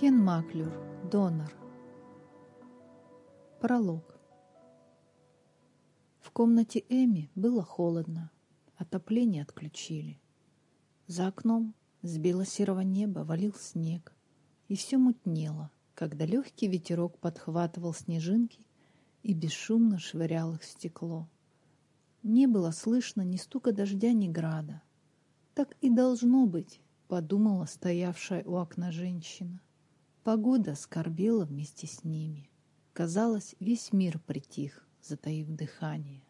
Кен Маклюр, донор. Пролог. В комнате Эми было холодно. Отопление отключили. За окном с бело-серого неба валил снег, и все мутнело, когда легкий ветерок подхватывал снежинки и бесшумно швырял их в стекло. Не было слышно ни стука дождя, ни града. Так и должно быть, подумала стоявшая у окна женщина. Погода скорбела вместе с ними. Казалось, весь мир притих, затаив дыхание.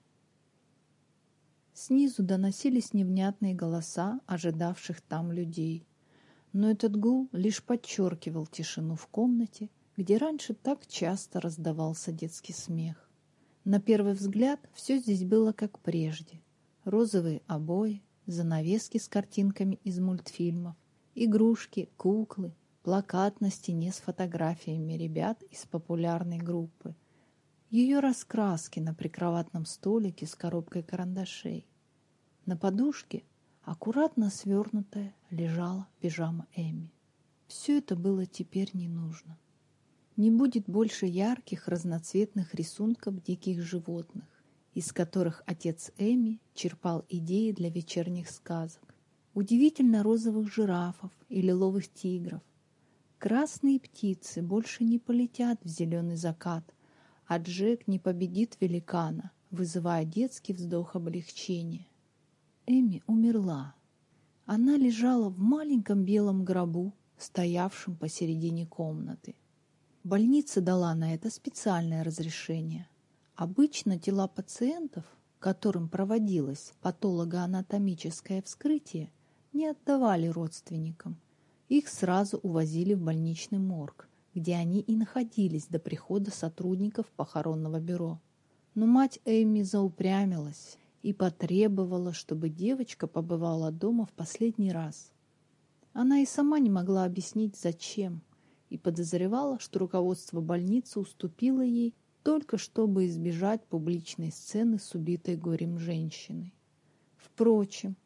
Снизу доносились невнятные голоса ожидавших там людей. Но этот гул лишь подчеркивал тишину в комнате, где раньше так часто раздавался детский смех. На первый взгляд все здесь было как прежде. Розовые обои, занавески с картинками из мультфильмов, игрушки, куклы, плакат на стене с фотографиями ребят из популярной группы, ее раскраски на прикроватном столике с коробкой карандашей. На подушке, аккуратно свернутая, лежала пижама Эми. Все это было теперь не нужно. Не будет больше ярких разноцветных рисунков диких животных, из которых отец Эми черпал идеи для вечерних сказок. Удивительно розовых жирафов и лиловых тигров. Красные птицы больше не полетят в зеленый закат, а Джек не победит великана, вызывая детский вздох облегчения. Эми умерла. Она лежала в маленьком белом гробу, стоявшем посередине комнаты. Больница дала на это специальное разрешение. Обычно тела пациентов, которым проводилось патологоанатомическое вскрытие, не отдавали родственникам. Их сразу увозили в больничный морг, где они и находились до прихода сотрудников похоронного бюро. Но мать Эми заупрямилась и потребовала, чтобы девочка побывала дома в последний раз. Она и сама не могла объяснить, зачем, и подозревала, что руководство больницы уступило ей только чтобы избежать публичной сцены с убитой горем женщиной. Впрочем,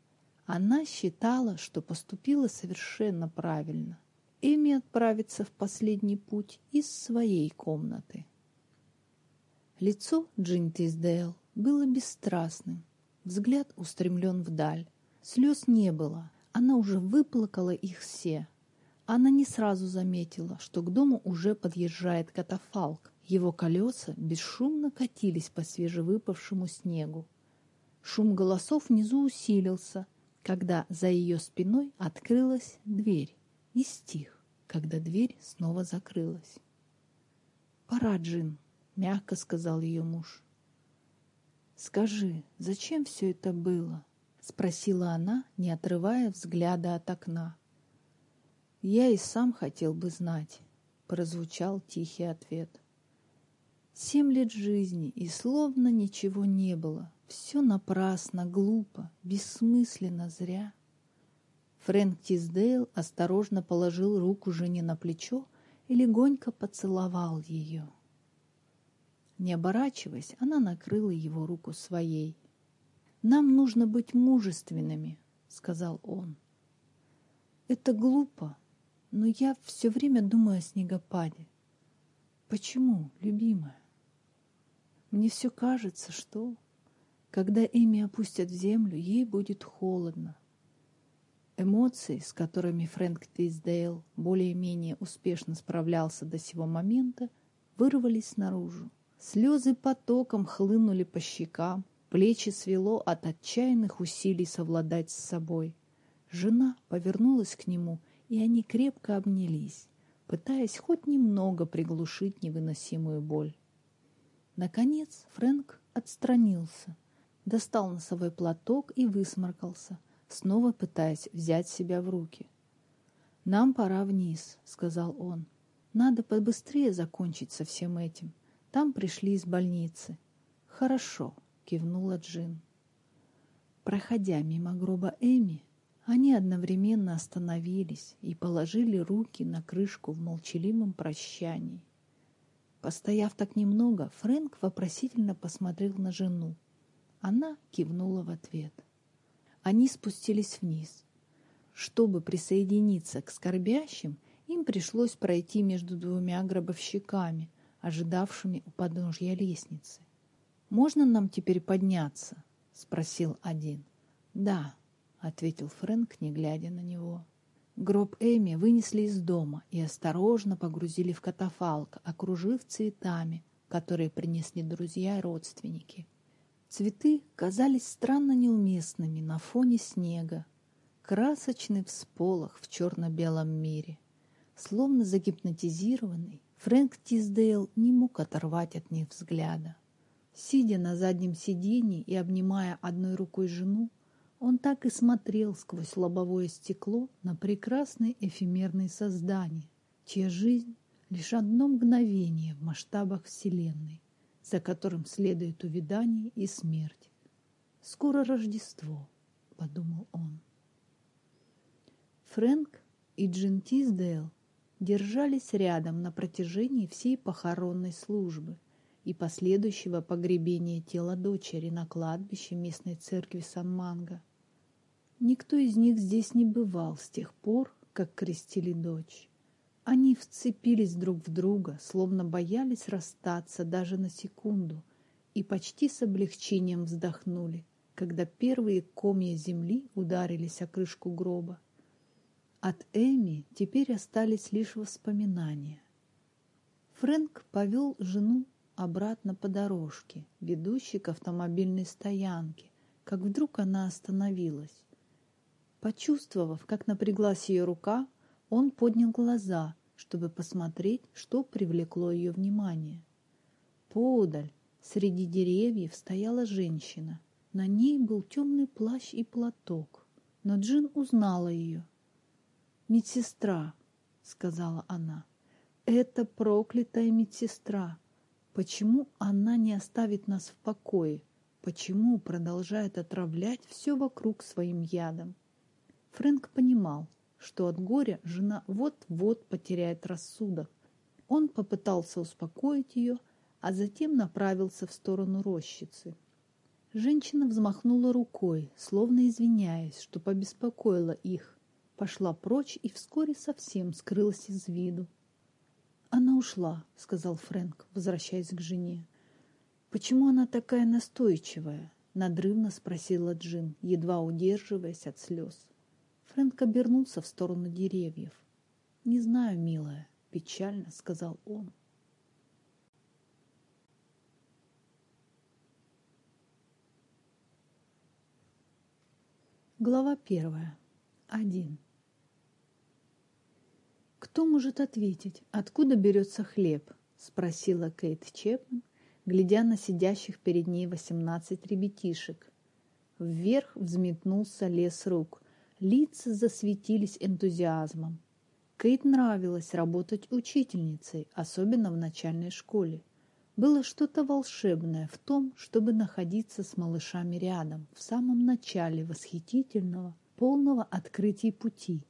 она считала, что поступила совершенно правильно. Эми отправиться в последний путь из своей комнаты. Лицо Джин Тиздейл было бесстрастным, взгляд устремлен вдаль. Слез не было, она уже выплакала их все. Она не сразу заметила, что к дому уже подъезжает катафалк. Его колеса бесшумно катились по свежевыпавшему снегу. Шум голосов внизу усилился, когда за ее спиной открылась дверь и стих, когда дверь снова закрылась. «Пора, Джин», — мягко сказал ее муж. «Скажи, зачем все это было?» — спросила она, не отрывая взгляда от окна. «Я и сам хотел бы знать», — прозвучал тихий ответ. «Семь лет жизни, и словно ничего не было. Все напрасно, глупо, бессмысленно, зря». Фрэнк Тиздейл осторожно положил руку жене на плечо и легонько поцеловал ее. Не оборачиваясь, она накрыла его руку своей. «Нам нужно быть мужественными», — сказал он. «Это глупо, но я все время думаю о снегопаде. Почему, любимая? Мне все кажется, что, когда Эми опустят в землю, ей будет холодно. Эмоции, с которыми Фрэнк Тиздейл более-менее успешно справлялся до сего момента, вырвались наружу. Слезы потоком хлынули по щекам, плечи свело от отчаянных усилий совладать с собой. Жена повернулась к нему, и они крепко обнялись, пытаясь хоть немного приглушить невыносимую боль. Наконец Фрэнк отстранился, достал носовой платок и высморкался, снова пытаясь взять себя в руки. «Нам пора вниз», — сказал он. «Надо побыстрее закончить со всем этим». Там пришли из больницы. Хорошо, кивнула Джин. Проходя мимо гроба Эми, они одновременно остановились и положили руки на крышку в молчаливом прощании. Постояв так немного, Фрэнк вопросительно посмотрел на жену. Она кивнула в ответ. Они спустились вниз. Чтобы присоединиться к скорбящим, им пришлось пройти между двумя гробовщиками, ожидавшими у подножья лестницы. «Можно нам теперь подняться?» — спросил один. «Да», — ответил Фрэнк, не глядя на него. Гроб Эми вынесли из дома и осторожно погрузили в катафалк, окружив цветами, которые принесли друзья и родственники. Цветы казались странно неуместными на фоне снега, красочный всполох в черно-белом мире. Словно загипнотизированный, Фрэнк Тиздейл не мог оторвать от них взгляда. Сидя на заднем сиденье и обнимая одной рукой жену, он так и смотрел сквозь лобовое стекло на прекрасные эфемерные создания, чья жизнь — лишь одно мгновение в масштабах Вселенной, за которым следует увядание и смерть. «Скоро Рождество», — подумал он. Фрэнк и Джин Тиздейл держались рядом на протяжении всей похоронной службы и последующего погребения тела дочери на кладбище местной церкви Сан-Манго. Никто из них здесь не бывал с тех пор, как крестили дочь. Они вцепились друг в друга, словно боялись расстаться даже на секунду, и почти с облегчением вздохнули, когда первые комья земли ударились о крышку гроба. От Эми теперь остались лишь воспоминания. Фрэнк повел жену обратно по дорожке, ведущей к автомобильной стоянке, как вдруг она остановилась. Почувствовав, как напряглась ее рука, он поднял глаза, чтобы посмотреть, что привлекло ее внимание. Поодаль, среди деревьев, стояла женщина. На ней был темный плащ и платок, но Джин узнала ее. «Медсестра», — сказала она, — «это проклятая медсестра. Почему она не оставит нас в покое? Почему продолжает отравлять все вокруг своим ядом?» Фрэнк понимал, что от горя жена вот-вот потеряет рассудок. Он попытался успокоить ее, а затем направился в сторону рощицы. Женщина взмахнула рукой, словно извиняясь, что побеспокоила их, пошла прочь и вскоре совсем скрылась из виду. «Она ушла», — сказал Фрэнк, возвращаясь к жене. «Почему она такая настойчивая?» — надрывно спросила Джин, едва удерживаясь от слез. Фрэнк обернулся в сторону деревьев. «Не знаю, милая», — печально сказал он. Глава первая. Один. «Кто может ответить, откуда берется хлеб?» — спросила Кейт Чепман, глядя на сидящих перед ней восемнадцать ребятишек. Вверх взметнулся лес рук. Лица засветились энтузиазмом. Кейт нравилось работать учительницей, особенно в начальной школе. Было что-то волшебное в том, чтобы находиться с малышами рядом, в самом начале восхитительного, полного открытий пути,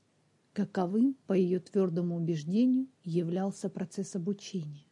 каковым, по ее твердому убеждению, являлся процесс обучения.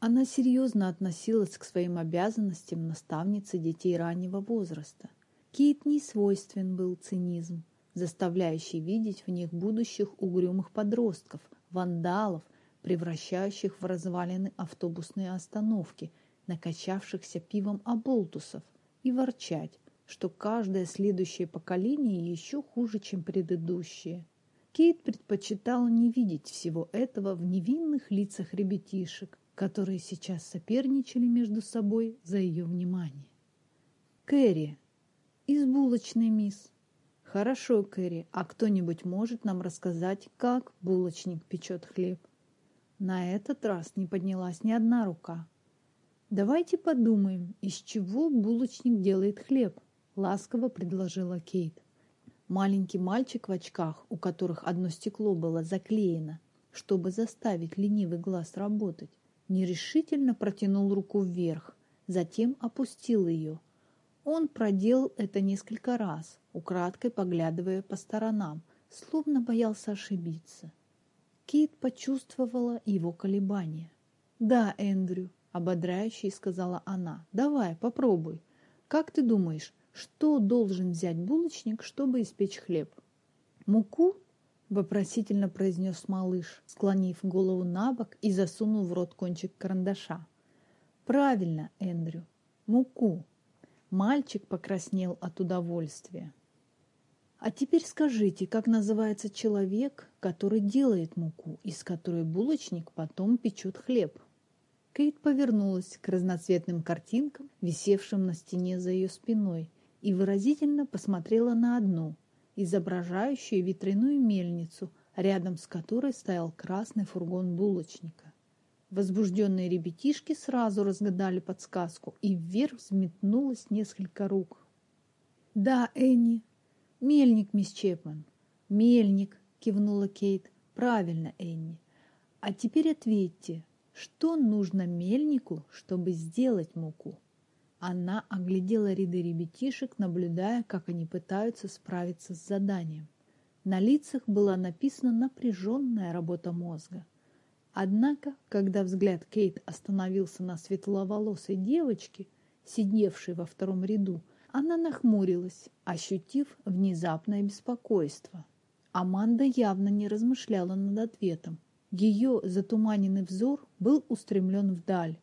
Она серьезно относилась к своим обязанностям наставницы детей раннего возраста. Кейт не свойствен был цинизм, заставляющий видеть в них будущих угрюмых подростков, вандалов, превращающих в развалины автобусные остановки, накачавшихся пивом оболтусов, и ворчать, что каждое следующее поколение еще хуже, чем предыдущее. Кейт предпочитала не видеть всего этого в невинных лицах ребятишек, которые сейчас соперничали между собой за ее внимание. «Кэрри, из булочной, мисс», Хорошо, Кэрри, а кто-нибудь может нам рассказать, как булочник печет хлеб? На этот раз не поднялась ни одна рука. Давайте подумаем, из чего булочник делает хлеб, ласково предложила Кейт. Маленький мальчик в очках, у которых одно стекло было заклеено, чтобы заставить ленивый глаз работать, нерешительно протянул руку вверх, затем опустил ее. Он проделал это несколько раз, украдкой поглядывая по сторонам, словно боялся ошибиться. Кейт почувствовала его колебания. «Да, Эндрю», — ободряюще сказала она, — «давай, попробуй. Как ты думаешь, что должен взять булочник, чтобы испечь хлеб?» «Муку?» Вопросительно произнес малыш, склонив голову на бок и засунул в рот кончик карандаша. Правильно, Эндрю. Муку. Мальчик покраснел от удовольствия. А теперь скажите, как называется человек, который делает муку, из которой булочник потом печет хлеб? Кейт повернулась к разноцветным картинкам, висевшим на стене за ее спиной, и выразительно посмотрела на одну, изображающую ветряную мельницу, рядом с которой стоял красный фургон булочника. Возбужденные ребятишки сразу разгадали подсказку, и вверх взметнулось несколько рук. «Да, Энни, мельник, мисс Чепман, мельник», — кивнула Кейт. «Правильно, Энни. А теперь ответьте, что нужно мельнику, чтобы сделать муку?» Она оглядела ряды ребятишек, наблюдая, как они пытаются справиться с заданием. На лицах была написана напряженная работа мозга. Однако, когда взгляд Кейт остановился на светловолосой девочке, сидевшей во втором ряду, она нахмурилась, ощутив внезапное беспокойство. Аманда явно не размышляла над ответом. Ее затуманенный взор был устремлен вдаль.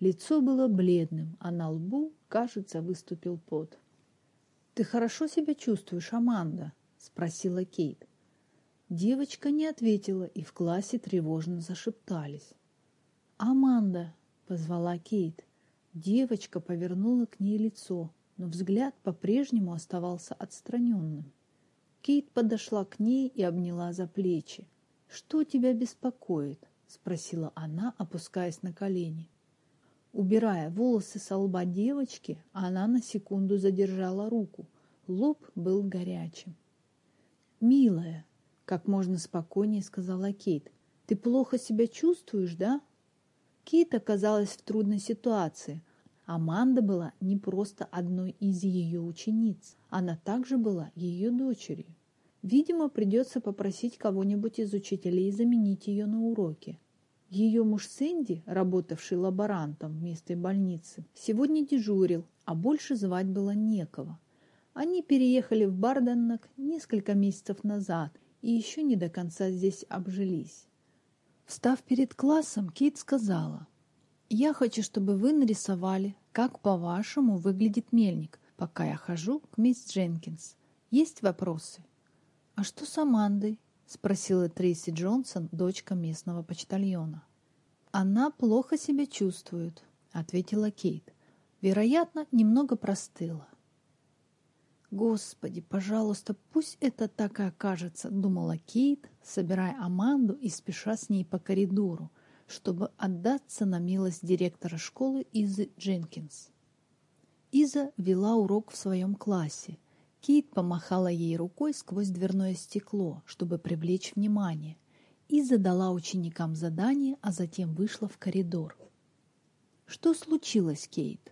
Лицо было бледным, а на лбу, кажется, выступил пот. «Ты хорошо себя чувствуешь, Аманда?» – спросила Кейт. Девочка не ответила, и в классе тревожно зашептались. «Аманда!» — позвала Кейт. Девочка повернула к ней лицо, но взгляд по-прежнему оставался отстраненным. Кейт подошла к ней и обняла за плечи. «Что тебя беспокоит?» — спросила она, опускаясь на колени. Убирая волосы со лба девочки, она на секунду задержала руку. Лоб был горячим. «Милая, как можно спокойнее сказала Кейт. «Ты плохо себя чувствуешь, да?» Кейт оказалась в трудной ситуации. Аманда была не просто одной из ее учениц. Она также была ее дочерью. Видимо, придется попросить кого-нибудь из учителей заменить ее на уроке. Ее муж Сэнди, работавший лаборантом в местной больнице, сегодня дежурил, а больше звать было некого. Они переехали в Барденнок несколько месяцев назад и еще не до конца здесь обжились. Встав перед классом, Кейт сказала, «Я хочу, чтобы вы нарисовали, как, по-вашему, выглядит мельник, пока я хожу к мисс Дженкинс. Есть вопросы?» «А что с Амандой?» — спросила Трейси Джонсон, дочка местного почтальона. «Она плохо себя чувствует», — ответила Кейт. «Вероятно, немного простыла. «Господи, пожалуйста, пусть это так и окажется», — думала Кейт, собирая Аманду и спеша с ней по коридору, чтобы отдаться на милость директора школы Изы Дженкинс. Иза вела урок в своем классе. Кейт помахала ей рукой сквозь дверное стекло, чтобы привлечь внимание, и задала ученикам задание, а затем вышла в коридор. «Что случилось, Кейт?»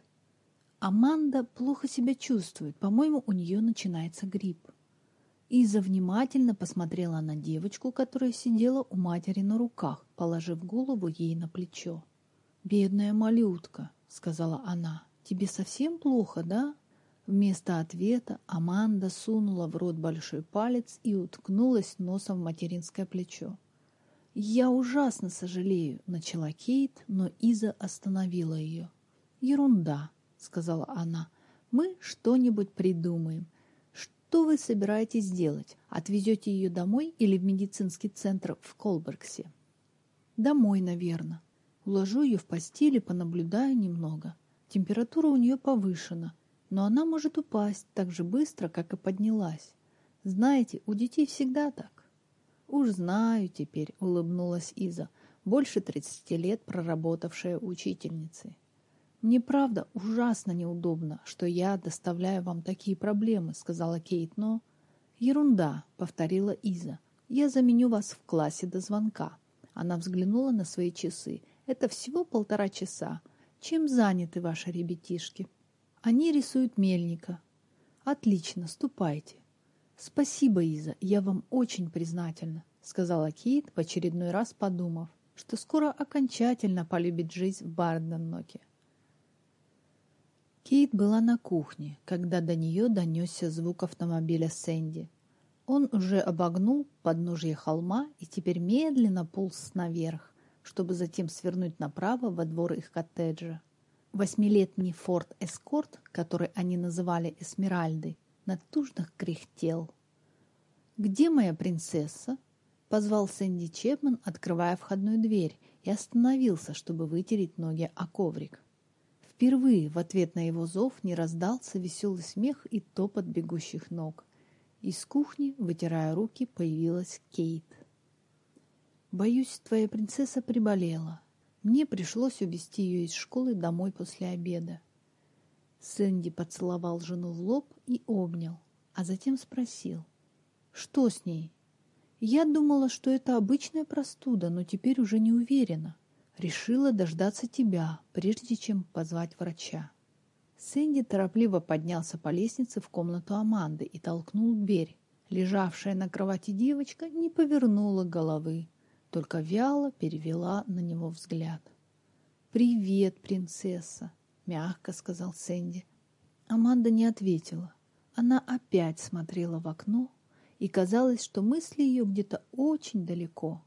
Аманда плохо себя чувствует. По-моему, у нее начинается грипп. Иза внимательно посмотрела на девочку, которая сидела у матери на руках, положив голову ей на плечо. «Бедная малютка», — сказала она, — «тебе совсем плохо, да?» Вместо ответа Аманда сунула в рот большой палец и уткнулась носом в материнское плечо. «Я ужасно сожалею», — начала Кейт, но Иза остановила ее. «Ерунда», сказала она. «Мы что-нибудь придумаем. Что вы собираетесь делать? Отвезете ее домой или в медицинский центр в Колбергсе?» «Домой, наверное. Уложу ее в постель и понаблюдаю немного. Температура у нее повышена, но она может упасть так же быстро, как и поднялась. Знаете, у детей всегда так». «Уж знаю теперь», — улыбнулась Иза, больше тридцати лет проработавшая учительницей. «Мне правда ужасно неудобно, что я доставляю вам такие проблемы», — сказала Кейт, но... «Ерунда», — повторила Иза. «Я заменю вас в классе до звонка». Она взглянула на свои часы. «Это всего полтора часа. Чем заняты ваши ребятишки?» «Они рисуют мельника». «Отлично, ступайте». «Спасибо, Иза, я вам очень признательна», — сказала Кейт, в очередной раз подумав, что скоро окончательно полюбит жизнь в Барденноке. Кейт была на кухне, когда до нее донесся звук автомобиля Сэнди. Он уже обогнул подножье холма и теперь медленно полз наверх, чтобы затем свернуть направо во двор их коттеджа. Восьмилетний Форд Эскорт, который они называли Эсмеральдой, натужно кряхтел. «Где моя принцесса?» — позвал Сэнди Чепман, открывая входную дверь, и остановился, чтобы вытереть ноги о коврик. Впервые в ответ на его зов не раздался веселый смех и топот бегущих ног. Из кухни, вытирая руки, появилась Кейт. «Боюсь, твоя принцесса приболела. Мне пришлось увезти ее из школы домой после обеда». Сэнди поцеловал жену в лоб и обнял, а затем спросил, «Что с ней?» «Я думала, что это обычная простуда, но теперь уже не уверена. Решила дождаться тебя, прежде чем позвать врача». Сэнди торопливо поднялся по лестнице в комнату Аманды и толкнул дверь. Лежавшая на кровати девочка не повернула головы, только вяло перевела на него взгляд. «Привет, принцесса!» — мягко сказал Сэнди. Аманда не ответила. Она опять смотрела в окно, и казалось, что мысли ее где-то очень далеко.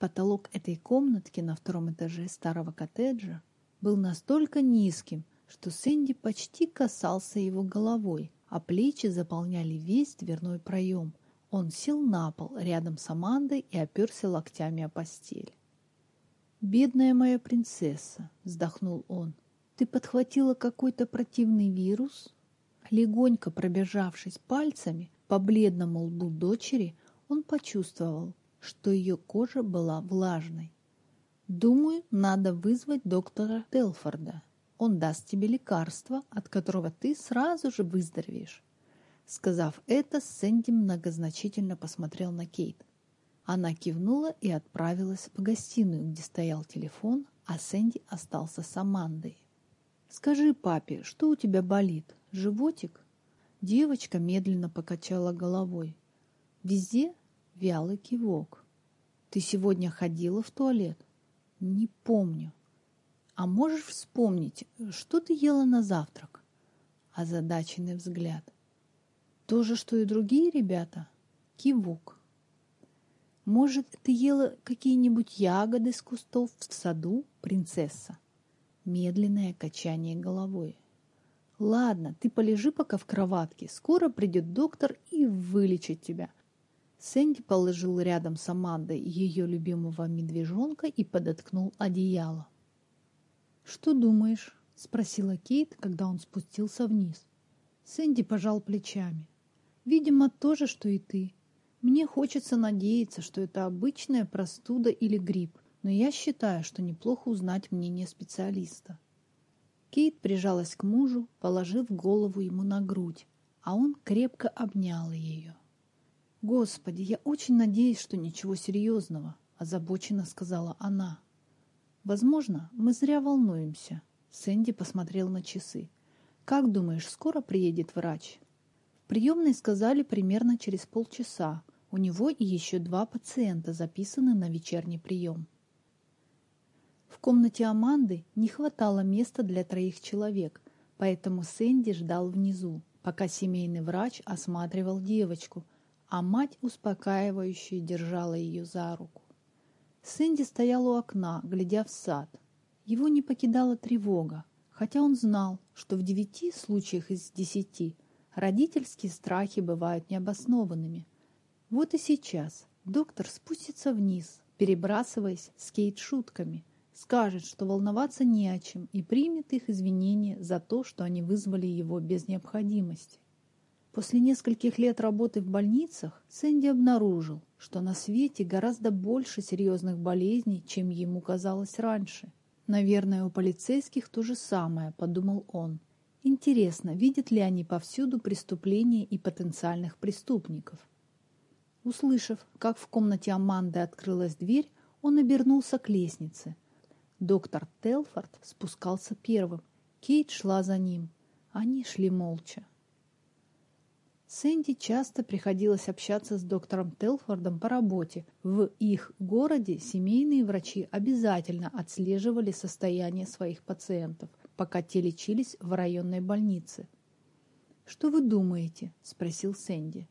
Потолок этой комнатки на втором этаже старого коттеджа был настолько низким, что Сэнди почти касался его головой, а плечи заполняли весь дверной проем. Он сел на пол рядом с Амандой и оперся локтями о постель. «Бедная моя принцесса!» — вздохнул он. «Ты подхватила какой-то противный вирус?» Легонько пробежавшись пальцами по бледному лбу дочери, он почувствовал, что ее кожа была влажной. «Думаю, надо вызвать доктора Телфорда», он даст тебе лекарство, от которого ты сразу же выздоровеешь. Сказав это, Сэнди многозначительно посмотрел на Кейт. Она кивнула и отправилась в гостиную, где стоял телефон, а Сэнди остался с Амандой. «Скажи папе, что у тебя болит? Животик?» Девочка медленно покачала головой. Везде вялый кивок. «Ты сегодня ходила в туалет?» «Не помню». А можешь вспомнить, что ты ела на завтрак? Озадаченный взгляд. То же, что и другие ребята? Кивок. Может, ты ела какие-нибудь ягоды с кустов в саду, принцесса? Медленное качание головой. Ладно, ты полежи пока в кроватке. Скоро придет доктор и вылечит тебя. Сэнди положил рядом с Амандой ее любимого медвежонка и подоткнул одеяло. «Что думаешь?» — спросила Кейт, когда он спустился вниз. Сэнди пожал плечами. «Видимо, то же, что и ты. Мне хочется надеяться, что это обычная простуда или грипп, но я считаю, что неплохо узнать мнение специалиста». Кейт прижалась к мужу, положив голову ему на грудь, а он крепко обнял ее. «Господи, я очень надеюсь, что ничего серьезного», — озабоченно сказала она. Возможно, мы зря волнуемся. Сэнди посмотрел на часы. Как думаешь, скоро приедет врач? В приемной сказали примерно через полчаса. У него и еще два пациента записаны на вечерний прием. В комнате Аманды не хватало места для троих человек, поэтому Сэнди ждал внизу, пока семейный врач осматривал девочку, а мать успокаивающе держала ее за руку. Сэнди стоял у окна, глядя в сад. Его не покидала тревога, хотя он знал, что в девяти случаях из десяти родительские страхи бывают необоснованными. Вот и сейчас доктор спустится вниз, перебрасываясь с Кейт шутками, скажет, что волноваться не о чем и примет их извинения за то, что они вызвали его без необходимости. После нескольких лет работы в больницах Сэнди обнаружил, что на свете гораздо больше серьезных болезней, чем ему казалось раньше. Наверное, у полицейских то же самое, подумал он. Интересно, видят ли они повсюду преступления и потенциальных преступников? Услышав, как в комнате Аманды открылась дверь, он обернулся к лестнице. Доктор Телфорд спускался первым. Кейт шла за ним. Они шли молча. Сэнди часто приходилось общаться с доктором Телфордом по работе. В их городе семейные врачи обязательно отслеживали состояние своих пациентов, пока те лечились в районной больнице. «Что вы думаете?» – спросил Сэнди.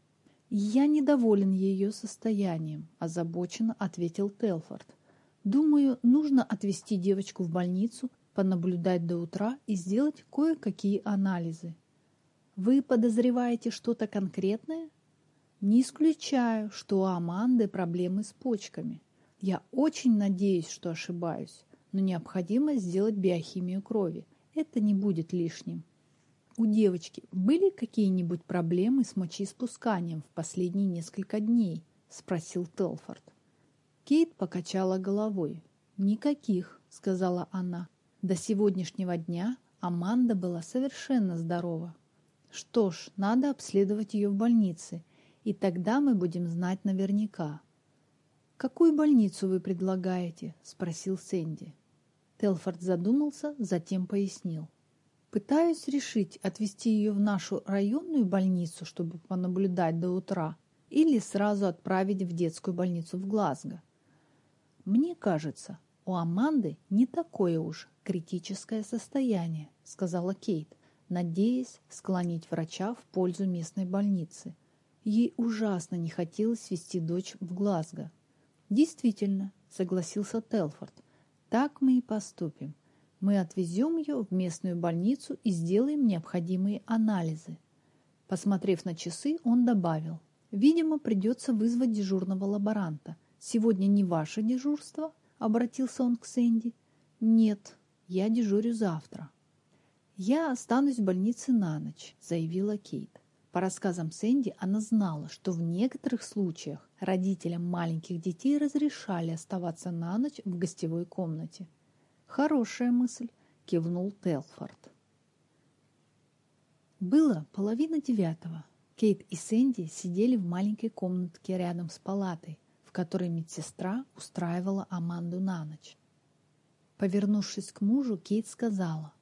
«Я недоволен ее состоянием», – озабоченно ответил Телфорд. «Думаю, нужно отвезти девочку в больницу, понаблюдать до утра и сделать кое-какие анализы». «Вы подозреваете что-то конкретное?» «Не исключаю, что у Аманды проблемы с почками. Я очень надеюсь, что ошибаюсь, но необходимо сделать биохимию крови. Это не будет лишним». У девочки были какие-нибудь проблемы с мочеиспусканием в последние несколько дней? Спросил Телфорд. Кейт покачала головой. «Никаких», — сказала она. До сегодняшнего дня Аманда была совершенно здорова. Что ж, надо обследовать ее в больнице, и тогда мы будем знать наверняка. «Какую больницу вы предлагаете?» – спросил Сэнди. Телфорд задумался, затем пояснил. Пытаюсь решить, отвезти ее в нашу районную больницу, чтобы понаблюдать до утра, или сразу отправить в детскую больницу в Глазго. Мне кажется, у Аманды не такое уж критическое состояние, сказала Кейт, надеясь склонить врача в пользу местной больницы. Ей ужасно не хотелось вести дочь в Глазго. Действительно, согласился Телфорд, так мы и поступим. Мы отвезем ее в местную больницу и сделаем необходимые анализы. Посмотрев на часы, он добавил. Видимо, придется вызвать дежурного лаборанта. Сегодня не ваше дежурство? Обратился он к Сэнди. Нет, я дежурю завтра. Я останусь в больнице на ночь, заявила Кейт. По рассказам Сэнди, она знала, что в некоторых случаях родителям маленьких детей разрешали оставаться на ночь в гостевой комнате. «Хорошая мысль», — кивнул Телфорд. Было половина девятого. Кейт и Сэнди сидели в маленькой комнатке рядом с палатой, в которой медсестра устраивала Аманду на ночь. Повернувшись к мужу, Кейт сказала,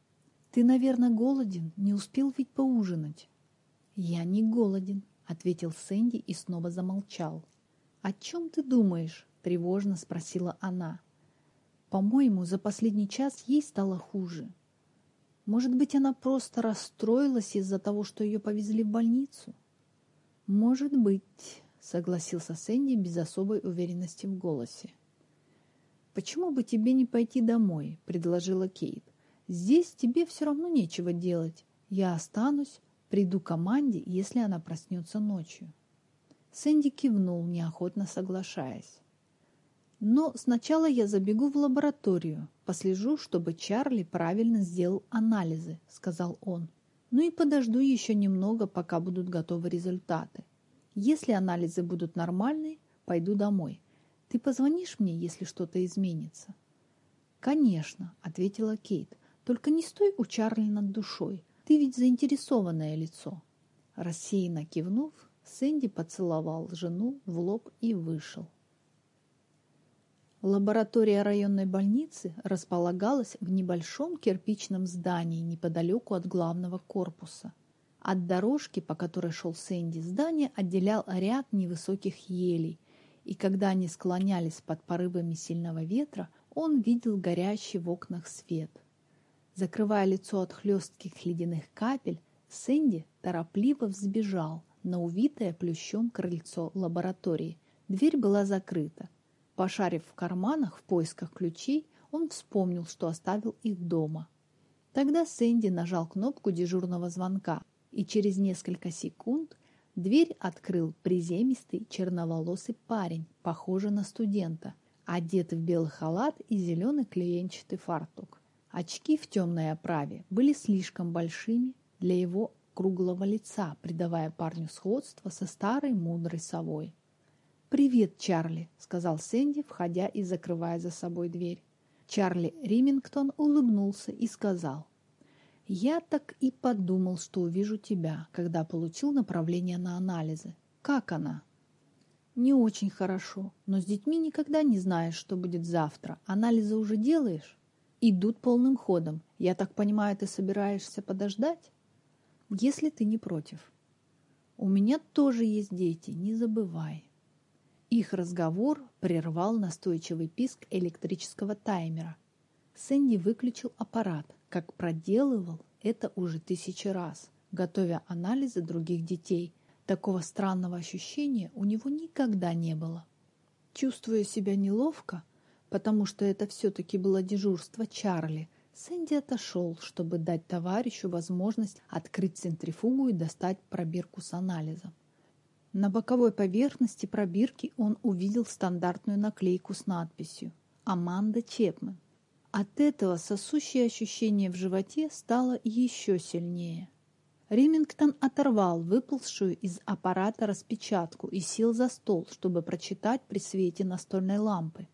«Ты, наверное, голоден, не успел ведь поужинать». «Я не голоден», — ответил Сэнди и снова замолчал. «О чем ты думаешь?» — тревожно спросила она. По-моему, за последний час ей стало хуже. Может быть, она просто расстроилась из-за того, что ее повезли в больницу? Может быть, согласился Сэнди без особой уверенности в голосе. «Почему бы тебе не пойти домой?» – предложила Кейт. «Здесь тебе все равно нечего делать. Я останусь, приду команде, если она проснется ночью». Сэнди кивнул, неохотно соглашаясь. Но сначала я забегу в лабораторию, послежу, чтобы Чарли правильно сделал анализы, сказал он. Ну и подожду еще немного, пока будут готовы результаты. Если анализы будут нормальные, пойду домой. Ты позвонишь мне, если что-то изменится? Конечно, ответила Кейт. Только не стой у Чарли над душой. Ты ведь заинтересованное лицо. Рассеянно кивнув, Сэнди поцеловал жену в лоб и вышел. Лаборатория районной больницы располагалась в небольшом кирпичном здании неподалеку от главного корпуса. От дорожки, по которой шел Сэнди, здание отделял ряд невысоких елей, и когда они склонялись под порывами сильного ветра, он видел горящий в окнах свет. Закрывая лицо от хлестких ледяных капель, Сэнди торопливо взбежал на увитое плющом крыльцо лаборатории. Дверь была закрыта, Пошарив в карманах в поисках ключей, он вспомнил, что оставил их дома. Тогда Сэнди нажал кнопку дежурного звонка, и через несколько секунд дверь открыл приземистый черноволосый парень, похожий на студента, одетый в белый халат и зеленый клеенчатый фартук. Очки в темной оправе были слишком большими для его круглого лица, придавая парню сходство со старой мудрой совой. «Привет, Чарли», — сказал Сэнди, входя и закрывая за собой дверь. Чарли Римингтон улыбнулся и сказал, «Я так и подумал, что увижу тебя, когда получил направление на анализы. Как она?» «Не очень хорошо, но с детьми никогда не знаешь, что будет завтра. Анализы уже делаешь?» «Идут полным ходом. Я так понимаю, ты собираешься подождать?» «Если ты не против». «У меня тоже есть дети, не забывай». Их разговор прервал настойчивый писк электрического таймера. Сэнди выключил аппарат, как проделывал это уже тысячи раз, готовя анализы других детей, Такого странного ощущения у него никогда не было. Чувствуя себя неловко, потому что это все-таки было дежурство Чарли, Сэнди отошел, чтобы дать товарищу возможность открыть центрифугу и достать пробирку с анализом. На боковой поверхности пробирки он увидел стандартную наклейку с надписью «Аманда Чепмен». От этого сосущее ощущение в животе стало еще сильнее. Ремингтон оторвал выползшую из аппарата распечатку и сел за стол, чтобы прочитать при свете настольной лампы.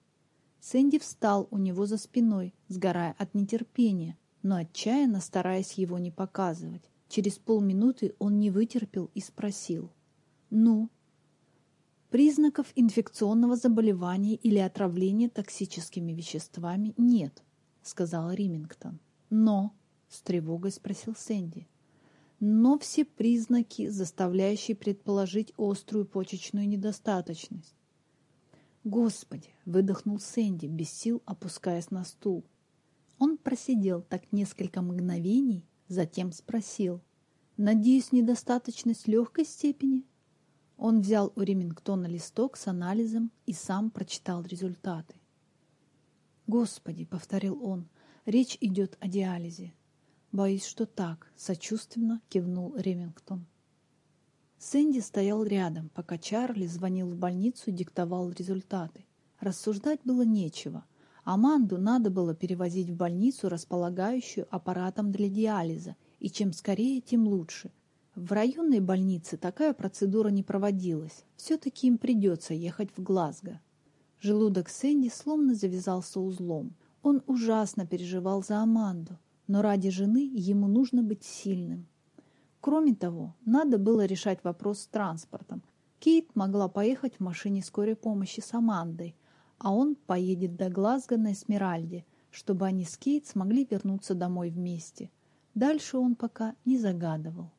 Сэнди встал у него за спиной, сгорая от нетерпения, но отчаянно стараясь его не показывать. Через полминуты он не вытерпел и спросил. «Ну?» Признаков инфекционного заболевания или отравления токсическими веществами нет, сказал Римингтон. Но, с тревогой спросил Сэнди, но все признаки, заставляющие предположить острую почечную недостаточность. «Господи!» — выдохнул Сэнди, без сил опускаясь на стул. Он просидел так несколько мгновений, затем спросил. «Надеюсь, недостаточность легкой степени?» Он взял у Ремингтона листок с анализом и сам прочитал результаты. «Господи!» — повторил он. «Речь идет о диализе». «Боюсь, что так», — сочувственно кивнул Ремингтон. Сэнди стоял рядом, пока Чарли звонил в больницу и диктовал результаты. Рассуждать было нечего. Аманду надо было перевозить в больницу, располагающую аппаратом для диализа, и чем скорее, тем лучше. В районной больнице такая процедура не проводилась. Все-таки им придется ехать в Глазго. Желудок Сэнди словно завязался узлом. Он ужасно переживал за Аманду, но ради жены ему нужно быть сильным. Кроме того, надо было решать вопрос с транспортом. Кейт могла поехать в машине скорой помощи с Амандой, а он поедет до Глазго на Эсмеральде, чтобы они с Кейт смогли вернуться домой вместе. Дальше он пока не загадывал.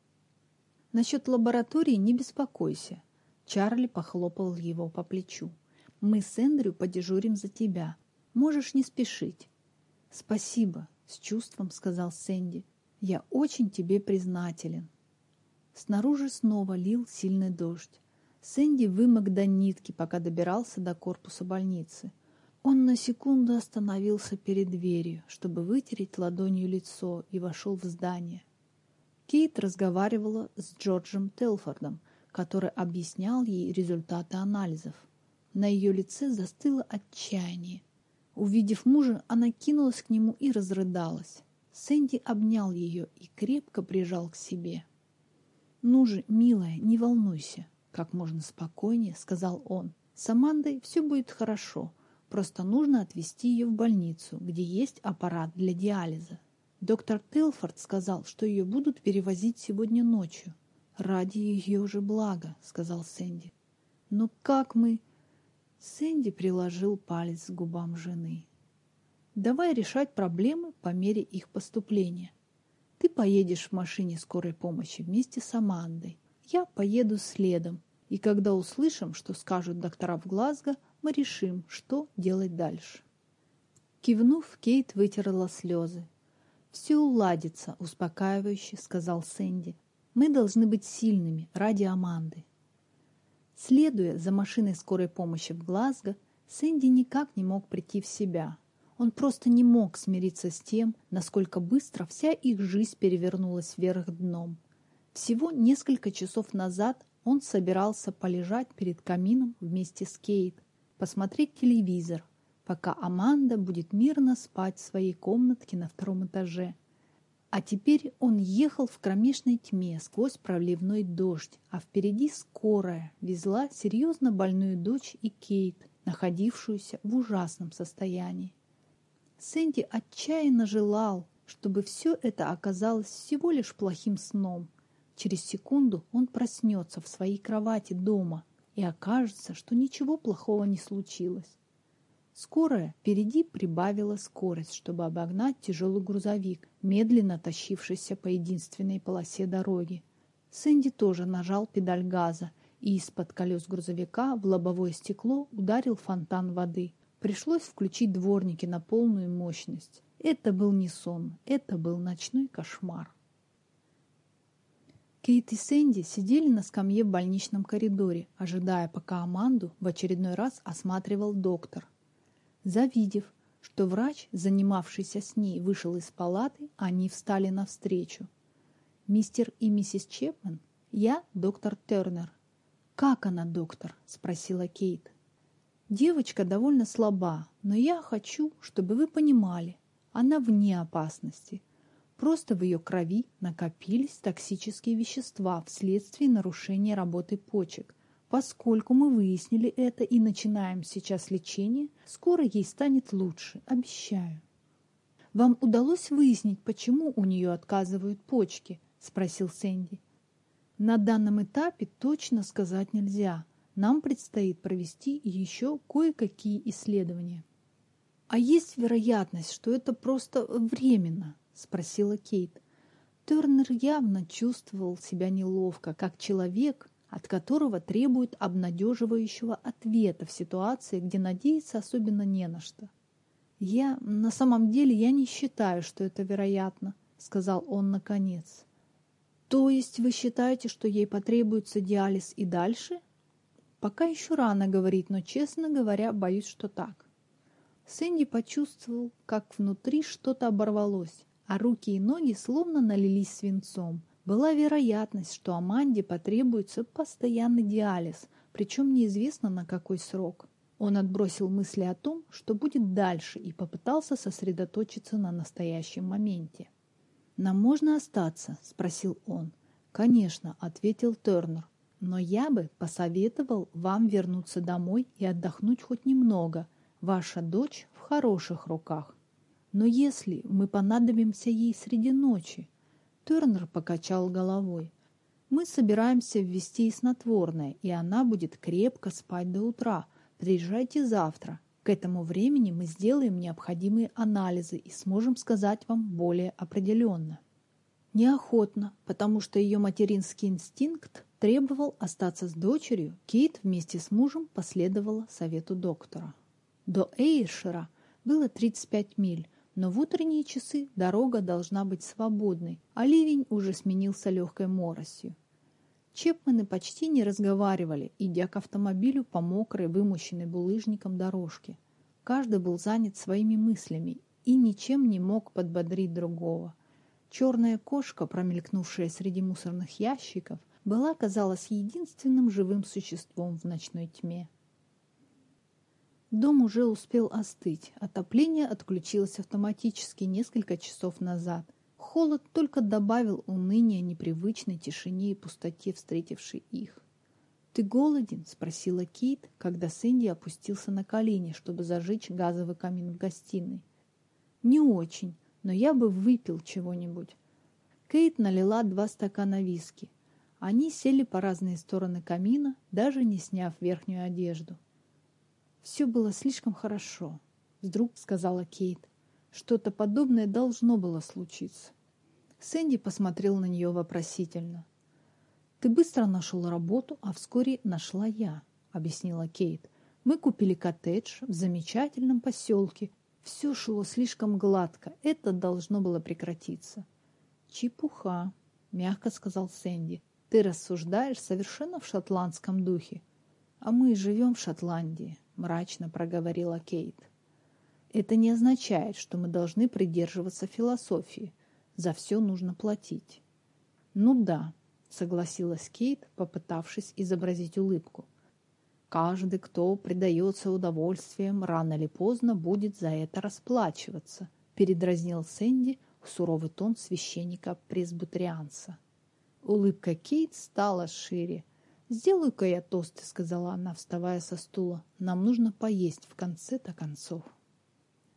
«Насчет лаборатории не беспокойся», — Чарли похлопал его по плечу. «Мы с Эндрю подежурим за тебя. Можешь не спешить». «Спасибо», — с чувством сказал Сэнди. «Я очень тебе признателен». Снаружи снова лил сильный дождь. Сэнди вымок до нитки, пока добирался до корпуса больницы. Он на секунду остановился перед дверью, чтобы вытереть ладонью лицо, и вошел в здание. Кейт разговаривала с Джорджем Телфордом, который объяснял ей результаты анализов. На ее лице застыло отчаяние. Увидев мужа, она кинулась к нему и разрыдалась. Сэнди обнял ее и крепко прижал к себе. «Ну же, милая, не волнуйся», — как можно спокойнее сказал он. «С Амандой все будет хорошо, просто нужно отвезти ее в больницу, где есть аппарат для диализа. Доктор Телфорд сказал, что ее будут перевозить сегодня ночью. «Ради ее же блага», — сказал Сэнди. «Но как мы...» Сэнди приложил палец к губам жены. «Давай решать проблемы по мере их поступления. Ты поедешь в машине скорой помощи вместе с Амандой. Я поеду следом. И когда услышим, что скажут доктора в Глазго, мы решим, что делать дальше. Кивнув, Кейт вытерла слезы. «Все уладится», — успокаивающе сказал Сэнди. «Мы должны быть сильными ради Аманды». Следуя за машиной скорой помощи в Глазго, Сэнди никак не мог прийти в себя. Он просто не мог смириться с тем, насколько быстро вся их жизнь перевернулась вверх дном. Всего несколько часов назад он собирался полежать перед камином вместе с Кейт, посмотреть телевизор, пока Аманда будет мирно спать в своей комнатке на втором этаже. А теперь он ехал в кромешной тьме сквозь проливной дождь, а впереди скорая везла серьезно больную дочь и Кейт, находившуюся в ужасном состоянии. Сэнди отчаянно желал, чтобы все это оказалось всего лишь плохим сном. Через секунду он проснется в своей кровати дома и окажется, что ничего плохого не случилось. Скорая впереди прибавила скорость, чтобы обогнать тяжелый грузовик, медленно тащившийся по единственной полосе дороги. Сэнди тоже нажал педаль газа, и из-под колес грузовика в лобовое стекло ударил фонтан воды. Пришлось включить дворники на полную мощность. Это был не сон, это был ночной кошмар. Кейт и Сэнди сидели на скамье в больничном коридоре, ожидая, пока Аманду в очередной раз осматривал доктор. Завидев, что врач, занимавшийся с ней, вышел из палаты, они встали навстречу. «Мистер и миссис Чепмен, я доктор Тернер». «Как она, доктор?» – спросила Кейт. «Девочка довольно слаба, но я хочу, чтобы вы понимали, она вне опасности. Просто в ее крови накопились токсические вещества вследствие нарушения работы почек. Поскольку мы выяснили это и начинаем сейчас лечение, скоро ей станет лучше, обещаю. «Вам удалось выяснить, почему у нее отказывают почки?» – спросил Сэнди. «На данном этапе точно сказать нельзя. Нам предстоит провести еще кое-какие исследования». «А есть вероятность, что это просто временно?» — спросила Кейт. Тернер явно чувствовал себя неловко, как человек, от которого требуют обнадеживающего ответа в ситуации, где надеяться особенно не на что. «Я, на самом деле, я не считаю, что это вероятно», — сказал он наконец. «То есть вы считаете, что ей потребуется диализ и дальше?» «Пока еще рано говорить, но, честно говоря, боюсь, что так». Сэнди почувствовал, как внутри что-то оборвалось а руки и ноги словно налились свинцом. Была вероятность, что Аманде потребуется постоянный диализ, причем неизвестно на какой срок. Он отбросил мысли о том, что будет дальше, и попытался сосредоточиться на настоящем моменте. «Нам можно остаться?» – спросил он. «Конечно», – ответил Тернер. «Но я бы посоветовал вам вернуться домой и отдохнуть хоть немного. Ваша дочь в хороших руках». Но если мы понадобимся ей среди ночи? Тернер покачал головой. Мы собираемся ввести ей снотворное, и она будет крепко спать до утра. Приезжайте завтра. К этому времени мы сделаем необходимые анализы и сможем сказать вам более определенно. Неохотно, потому что ее материнский инстинкт требовал остаться с дочерью, Кейт вместе с мужем последовала совету доктора. До Эйшера было 35 миль, но в утренние часы дорога должна быть свободной, а ливень уже сменился легкой моросью. Чепмены почти не разговаривали, идя к автомобилю по мокрой, вымощенной булыжником дорожке. Каждый был занят своими мыслями и ничем не мог подбодрить другого. Черная кошка, промелькнувшая среди мусорных ящиков, была, казалось, единственным живым существом в ночной тьме. Дом уже успел остыть. Отопление отключилось автоматически несколько часов назад. Холод только добавил уныния непривычной тишине и пустоте, встретившей их. «Ты голоден?» – спросила Кейт, когда Сэнди опустился на колени, чтобы зажечь газовый камин в гостиной. «Не очень, но я бы выпил чего-нибудь». Кейт налила два стакана виски. Они сели по разные стороны камина, даже не сняв верхнюю одежду. Все было слишком хорошо, вдруг сказала Кейт. Что-то подобное должно было случиться. Сэнди посмотрел на нее вопросительно. «Ты быстро нашел работу, а вскоре нашла я», — объяснила Кейт. «Мы купили коттедж в замечательном поселке. Все шло слишком гладко. Это должно было прекратиться». «Чепуха», — мягко сказал Сэнди. «Ты рассуждаешь совершенно в шотландском духе. А мы живем в Шотландии. — мрачно проговорила Кейт. «Это не означает, что мы должны придерживаться философии. За все нужно платить». «Ну да», — согласилась Кейт, попытавшись изобразить улыбку. «Каждый, кто предается удовольствиям, рано или поздно будет за это расплачиваться», — передразнил Сэнди суровый тон священника-пресбутерианца. Улыбка Кейт стала шире — «Сделаю-ка я тосты», — сказала она, вставая со стула. «Нам нужно поесть в конце-то концов».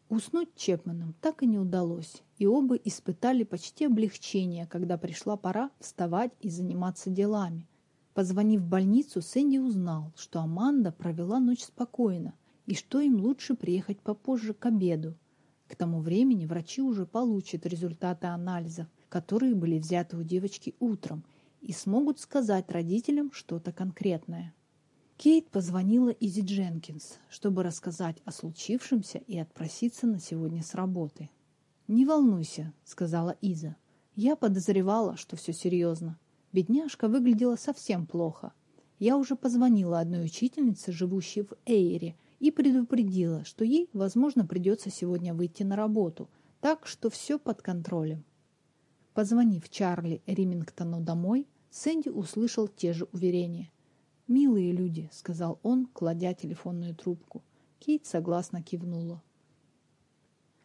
Уснуть Чепманам так и не удалось, и оба испытали почти облегчение, когда пришла пора вставать и заниматься делами. Позвонив в больницу, Сэнди узнал, что Аманда провела ночь спокойно, и что им лучше приехать попозже к обеду. К тому времени врачи уже получат результаты анализов, которые были взяты у девочки утром – и смогут сказать родителям что-то конкретное. Кейт позвонила Изи Дженкинс, чтобы рассказать о случившемся и отпроситься на сегодня с работы. «Не волнуйся», — сказала Иза. «Я подозревала, что все серьезно. Бедняжка выглядела совсем плохо. Я уже позвонила одной учительнице, живущей в Эйре, и предупредила, что ей, возможно, придется сегодня выйти на работу, так что все под контролем. Позвонив Чарли Римингтону домой, Сэнди услышал те же уверения. «Милые люди», — сказал он, кладя телефонную трубку. Кейт согласно кивнула.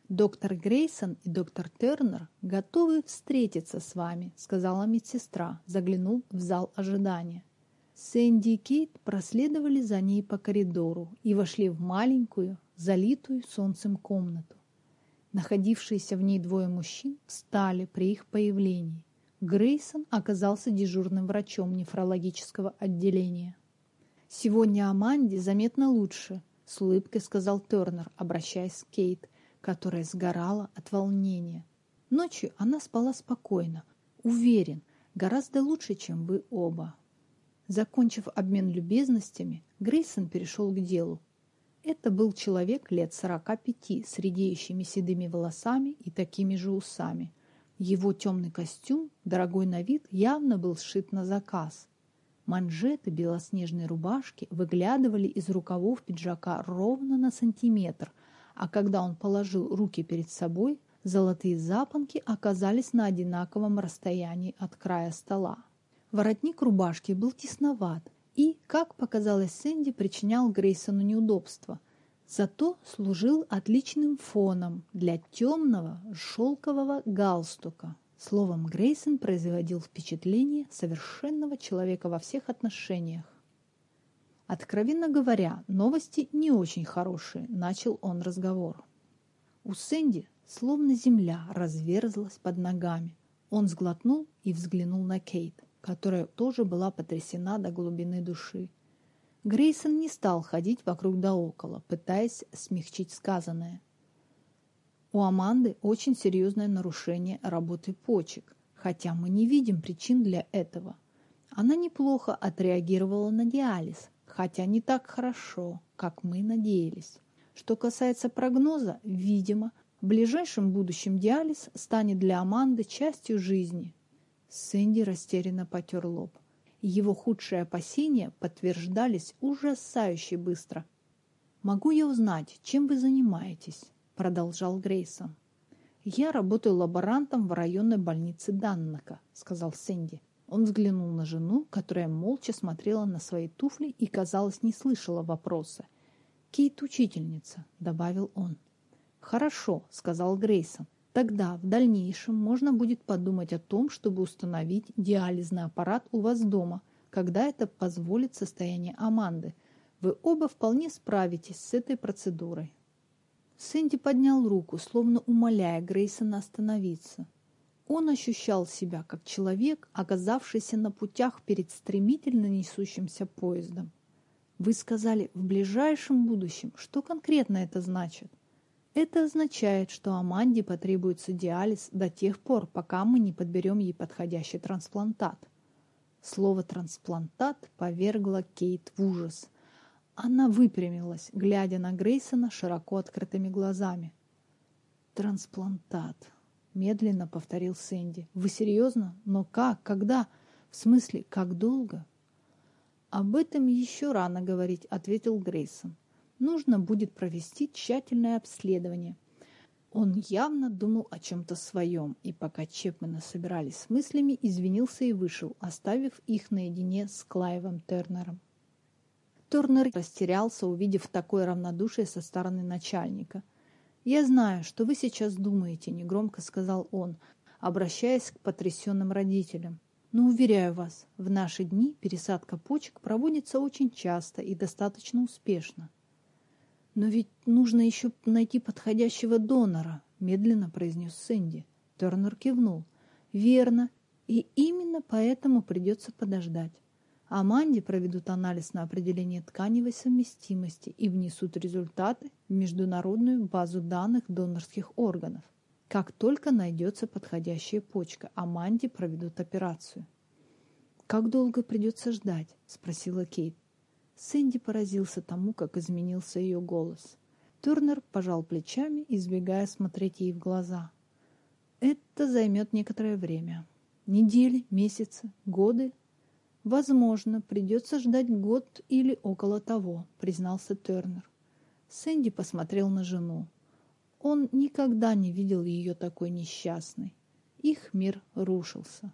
«Доктор Грейсон и доктор Тернер готовы встретиться с вами», — сказала медсестра, заглянув в зал ожидания. Сэнди и Кейт проследовали за ней по коридору и вошли в маленькую, залитую солнцем комнату. Находившиеся в ней двое мужчин встали при их появлении. Грейсон оказался дежурным врачом нефрологического отделения. «Сегодня Аманде заметно лучше», — с улыбкой сказал Тернер, обращаясь к Кейт, которая сгорала от волнения. Ночью она спала спокойно. Уверен, гораздо лучше, чем вы оба. Закончив обмен любезностями, Грейсон перешел к делу. Это был человек лет сорока пяти, с редеющими седыми волосами и такими же усами. Его темный костюм, дорогой на вид, явно был сшит на заказ. Манжеты белоснежной рубашки выглядывали из рукавов пиджака ровно на сантиметр, а когда он положил руки перед собой, золотые запонки оказались на одинаковом расстоянии от края стола. Воротник рубашки был тесноват и, как показалось Сэнди, причинял Грейсону неудобства. Зато служил отличным фоном для темного шелкового галстука. Словом, Грейсон производил впечатление совершенного человека во всех отношениях. Откровенно говоря, новости не очень хорошие, начал он разговор. У Сэнди словно земля разверзлась под ногами. Он сглотнул и взглянул на Кейт которая тоже была потрясена до глубины души. Грейсон не стал ходить вокруг да около, пытаясь смягчить сказанное. У Аманды очень серьезное нарушение работы почек, хотя мы не видим причин для этого. Она неплохо отреагировала на диализ, хотя не так хорошо, как мы надеялись. Что касается прогноза, видимо, в ближайшем будущем диализ станет для Аманды частью жизни, Сэнди растерянно потер лоб. Его худшие опасения подтверждались ужасающе быстро. «Могу я узнать, чем вы занимаетесь?» – продолжал Грейсон. «Я работаю лаборантом в районной больнице Даннака», – сказал Сэнди. Он взглянул на жену, которая молча смотрела на свои туфли и, казалось, не слышала вопроса. «Кейт учительница», – добавил он. «Хорошо», – сказал Грейсон. Тогда в дальнейшем можно будет подумать о том, чтобы установить диализный аппарат у вас дома, когда это позволит состояние Аманды. Вы оба вполне справитесь с этой процедурой. Сэнди поднял руку, словно умоляя Грейсона остановиться. Он ощущал себя как человек, оказавшийся на путях перед стремительно несущимся поездом. Вы сказали «в ближайшем будущем». Что конкретно это значит? Это означает, что Аманде потребуется диализ до тех пор, пока мы не подберем ей подходящий трансплантат. Слово «трансплантат» повергло Кейт в ужас. Она выпрямилась, глядя на Грейсона широко открытыми глазами. «Трансплантат», — медленно повторил Сэнди. «Вы серьезно? Но как? Когда? В смысле, как долго?» «Об этом еще рано говорить», — ответил Грейсон нужно будет провести тщательное обследование. Он явно думал о чем-то своем, и пока Чепмена собирались с мыслями, извинился и вышел, оставив их наедине с Клайвом Тернером. Тернер растерялся, увидев такое равнодушие со стороны начальника. «Я знаю, что вы сейчас думаете», — негромко сказал он, обращаясь к потрясенным родителям. «Но, уверяю вас, в наши дни пересадка почек проводится очень часто и достаточно успешно. «Но ведь нужно еще найти подходящего донора», — медленно произнес Сэнди. Тернер кивнул. «Верно. И именно поэтому придется подождать. Аманде проведут анализ на определение тканевой совместимости и внесут результаты в международную базу данных донорских органов. Как только найдется подходящая почка, Аманде проведут операцию. «Как долго придется ждать?» – спросила Кейт. Сэнди поразился тому, как изменился ее голос. Турнер пожал плечами, избегая смотреть ей в глаза. «Это займет некоторое время». Недели, месяцы, годы? Возможно, придется ждать год или около того, признался Тернер. Сэнди посмотрел на жену. Он никогда не видел ее такой несчастной. Их мир рушился.